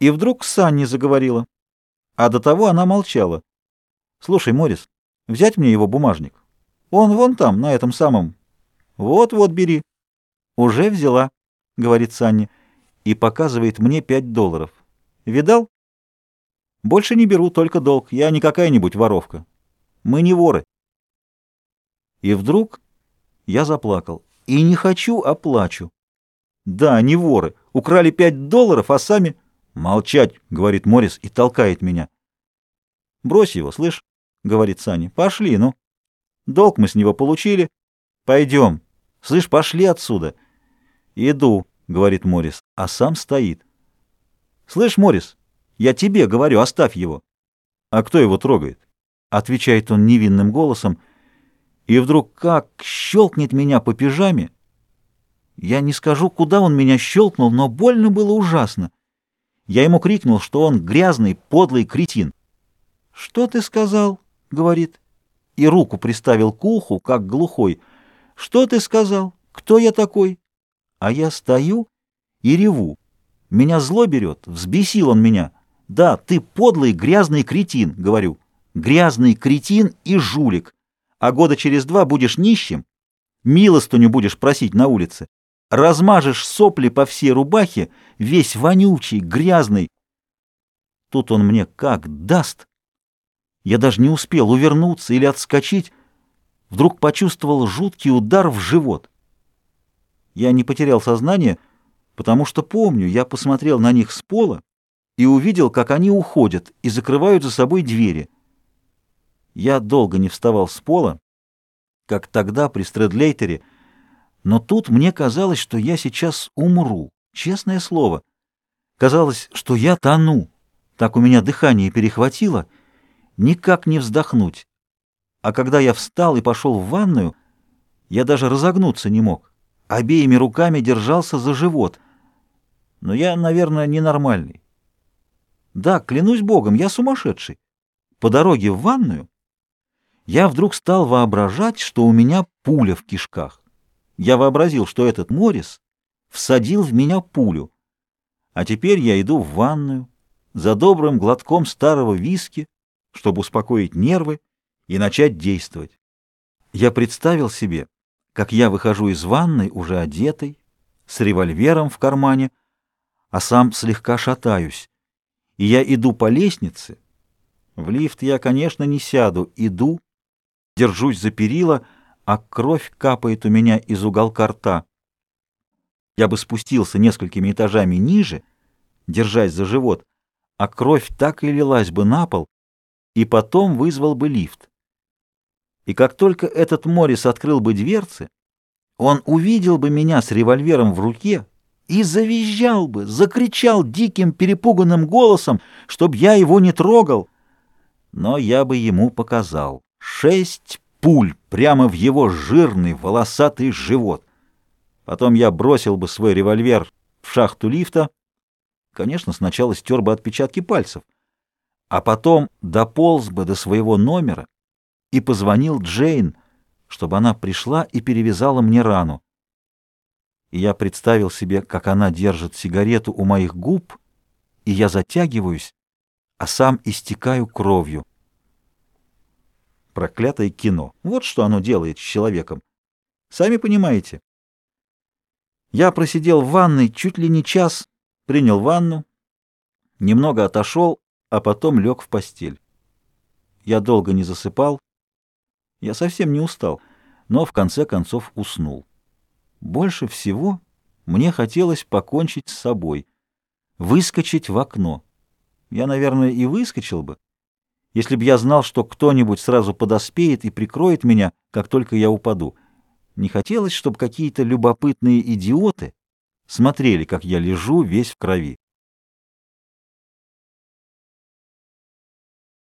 И вдруг Санни заговорила. А до того она молчала. «Слушай, Морис, взять мне его бумажник? Он вон там, на этом самом. Вот-вот бери». «Уже взяла», — говорит Санни, и показывает мне пять долларов. «Видал?» «Больше не беру, только долг. Я не какая-нибудь воровка. Мы не воры». И вдруг я заплакал. И не хочу, а плачу. Да, они воры. Украли пять долларов, а сами... «Молчать!» — говорит Морис и толкает меня. «Брось его, слышь?» — говорит Саня. «Пошли, ну. Долг мы с него получили. Пойдем. Слышь, пошли отсюда». «Иду», — говорит Морис, а сам стоит. «Слышь, Морис, я тебе говорю, оставь его». «А кто его трогает?» — отвечает он невинным голосом, и вдруг как щелкнет меня по пижаме. Я не скажу, куда он меня щелкнул, но больно было ужасно. Я ему крикнул, что он грязный, подлый кретин. «Что ты сказал?» — говорит. И руку приставил к уху, как глухой. «Что ты сказал? Кто я такой?» А я стою и реву. Меня зло берет, взбесил он меня. «Да, ты подлый, грязный кретин», — говорю. «Грязный кретин и жулик. А года через два будешь нищим, милостыню будешь просить на улице, размажешь сопли по всей рубахе, весь вонючий, грязный. Тут он мне как даст. Я даже не успел увернуться или отскочить, вдруг почувствовал жуткий удар в живот. Я не потерял сознание, потому что помню, я посмотрел на них с пола и увидел, как они уходят и закрывают за собой двери. Я долго не вставал с пола, как тогда при Стрэдлейтере, но тут мне казалось, что я сейчас умру, честное слово. Казалось, что я тону. Так у меня дыхание перехватило, никак не вздохнуть. А когда я встал и пошел в ванную, я даже разогнуться не мог. Обеими руками держался за живот. Но я, наверное, ненормальный. Да, клянусь богом, я сумасшедший. По дороге в ванную я вдруг стал воображать, что у меня пуля в кишках. Я вообразил, что этот Морис всадил в меня пулю. А теперь я иду в ванную за добрым глотком старого виски, чтобы успокоить нервы и начать действовать. Я представил себе, как я выхожу из ванной уже одетый, с револьвером в кармане, а сам слегка шатаюсь. И я иду по лестнице. В лифт я, конечно, не сяду, иду, держусь за перила, а кровь капает у меня из уголка рта. Я бы спустился несколькими этажами ниже, держась за живот, а кровь так и лилась бы на пол, и потом вызвал бы лифт. И как только этот Морис открыл бы дверцы, он увидел бы меня с револьвером в руке и завизжал бы, закричал диким перепуганным голосом, чтоб я его не трогал. Но я бы ему показал. Шесть пуль прямо в его жирный волосатый живот. Потом я бросил бы свой револьвер в шахту лифта. Конечно, сначала стер бы отпечатки пальцев, а потом дополз бы до своего номера и позвонил Джейн, чтобы она пришла и перевязала мне рану. И я представил себе, как она держит сигарету у моих губ, и я затягиваюсь, а сам истекаю кровью. Проклятое кино. Вот что оно делает с человеком. Сами понимаете. Я просидел в ванной чуть ли не час, принял ванну, немного отошел, а потом лег в постель. Я долго не засыпал, я совсем не устал, но в конце концов уснул. Больше всего мне хотелось покончить с собой, выскочить в окно. Я, наверное, и выскочил бы, если б я знал, что кто-нибудь сразу подоспеет и прикроет меня, как только я упаду. Не хотелось, чтобы какие-то любопытные идиоты смотрели, как я лежу весь в крови.